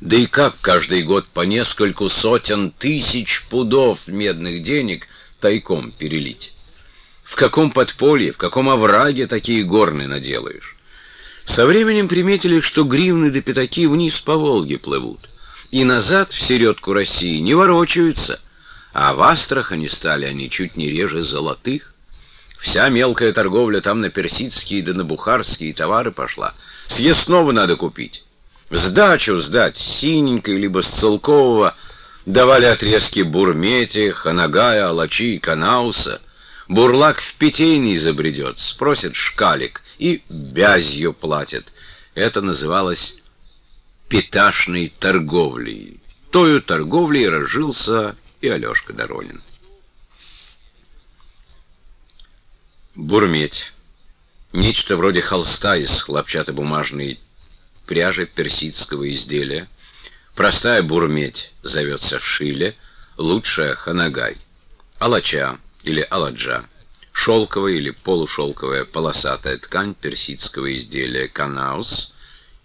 Да и как каждый год по нескольку сотен тысяч пудов медных денег тайком перелить? В каком подполье, в каком овраге такие горны наделаешь? Со временем приметили, что гривны да пятаки вниз по Волге плывут, и назад в середку России не ворочаются, а в Астрахани стали они чуть не реже золотых. Вся мелкая торговля там на персидские да на бухарские товары пошла. Съестного надо купить. Сдачу сдать синенькой либо с целкового давали отрезки бурмети, ханагая, алачи и канауса. Бурлак в питейный забредет, спросит шкалик и бязью платит. Это называлось питашной торговлей. Тою торговлей разжился и Алешка Доронин. Бурметь. Нечто вроде холста из хлопчатобумажной пряжи персидского изделия. Простая бурметь зовется шиле, лучшая ханагай. Алача или аладжа. Шелковая или полушелковая полосатая ткань персидского изделия канаус.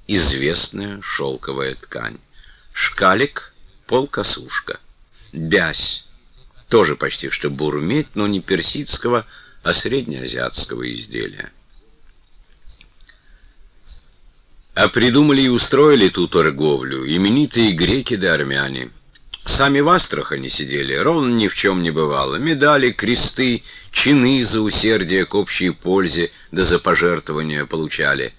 Известная шелковая ткань. Шкалик — полкосушка. Бязь. Тоже почти что бурметь, но не персидского, а среднеазиатского изделия. А придумали и устроили ту торговлю именитые греки да армяне. Сами в Астрахани сидели, ровно ни в чем не бывало. Медали, кресты, чины за усердие к общей пользе да за пожертвования получали.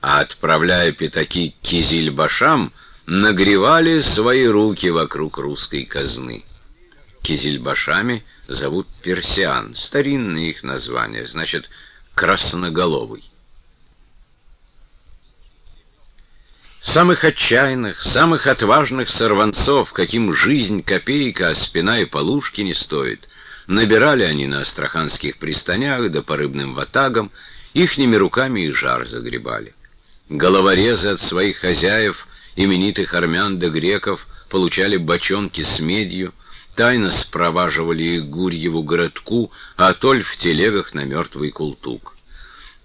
А отправляя пятаки к кизильбашам, нагревали свои руки вокруг русской казны. Кизильбашами зовут персиан, старинное их название, значит, красноголовый. Самых отчаянных, самых отважных сорванцов, каким жизнь копейка, а спина и полушки не стоит, набирали они на астраханских пристанях да по рыбным ватагам, ихними руками и жар загребали. Головорезы от своих хозяев именитых армян да греков получали бочонки с медью, тайно спроваживали их Гурьеву городку, а толь в телегах на мертвый култук.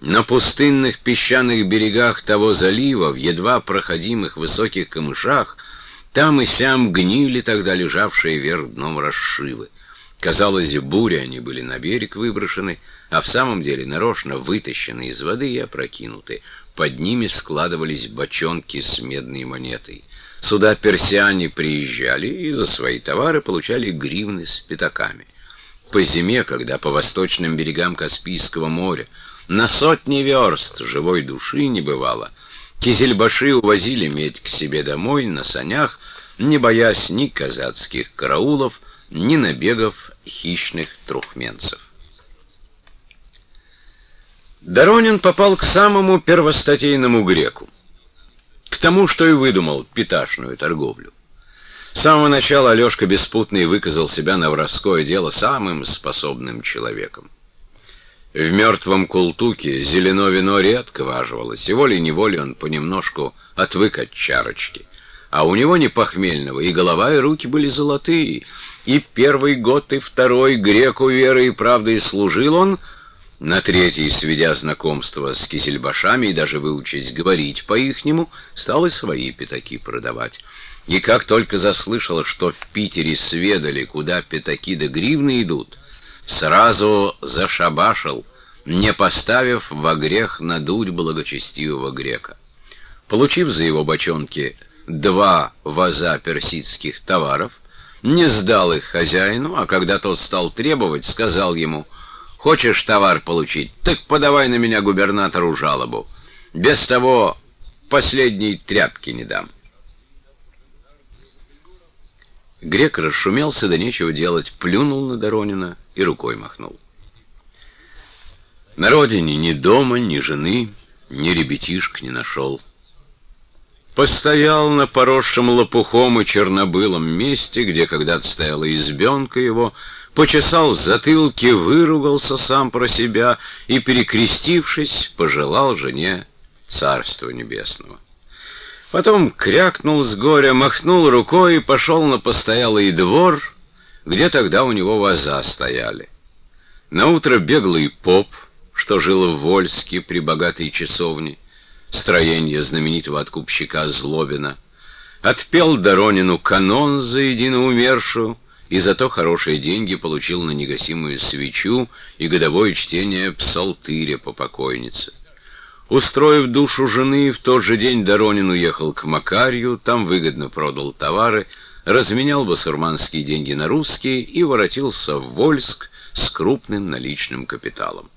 На пустынных песчаных берегах того залива, в едва проходимых высоких камышах, там и сям гнили тогда лежавшие вверх дном расшивы. Казалось, буря они были на берег выброшены, а в самом деле нарочно вытащены из воды и опрокинуты. Под ними складывались бочонки с медной монетой. Сюда персиане приезжали и за свои товары получали гривны с пятаками. По зиме, когда по восточным берегам Каспийского моря на сотни верст живой души не бывало, кизельбаши увозили медь к себе домой на санях, не боясь ни казацких караулов, ни набегов хищных трухменцев. Доронин попал к самому первостатейному греку, к тому, что и выдумал питашную торговлю. С самого начала Алешка Беспутный выказал себя на воровское дело самым способным человеком. В мертвом култуке зелено вино редко важивалось, и волей-неволей он понемножку отвык от чарочки. А у него не похмельного, и голова, и руки были золотые, и первый год, и второй греку верой и правдой служил он — на третий, сведя знакомство с кисельбашами и даже выучись говорить по-ихнему, стал и свои пятаки продавать. И как только заслышал, что в Питере сведали, куда пятаки да гривны идут, сразу зашабашил, не поставив во грех надуть благочестивого грека. Получив за его бочонки два ваза персидских товаров, не сдал их хозяину, а когда тот стал требовать, сказал ему — Хочешь товар получить, так подавай на меня губернатору жалобу. Без того последней тряпки не дам. Грек расшумелся, да нечего делать, плюнул на Доронина и рукой махнул. На родине ни дома, ни жены, ни ребятишек не нашел. Постоял на поросшем лопухом и чернобылом месте, где когда-то стояла избенка его, почесал в затылке, выругался сам про себя и, перекрестившись, пожелал жене Царства Небесного. Потом крякнул с горя, махнул рукой и пошел на постоялый двор, где тогда у него ваза стояли. Наутро беглый поп, что жил в Вольске при богатой часовне, строение знаменитого откупщика Злобина, Отпел Доронину канон за едино умершую, и зато хорошие деньги получил на негасимую свечу и годовое чтение псалтыря по покойнице. Устроив душу жены, в тот же день Доронин уехал к Макарью, там выгодно продал товары, разменял басурманские деньги на русские и воротился в Вольск с крупным наличным капиталом.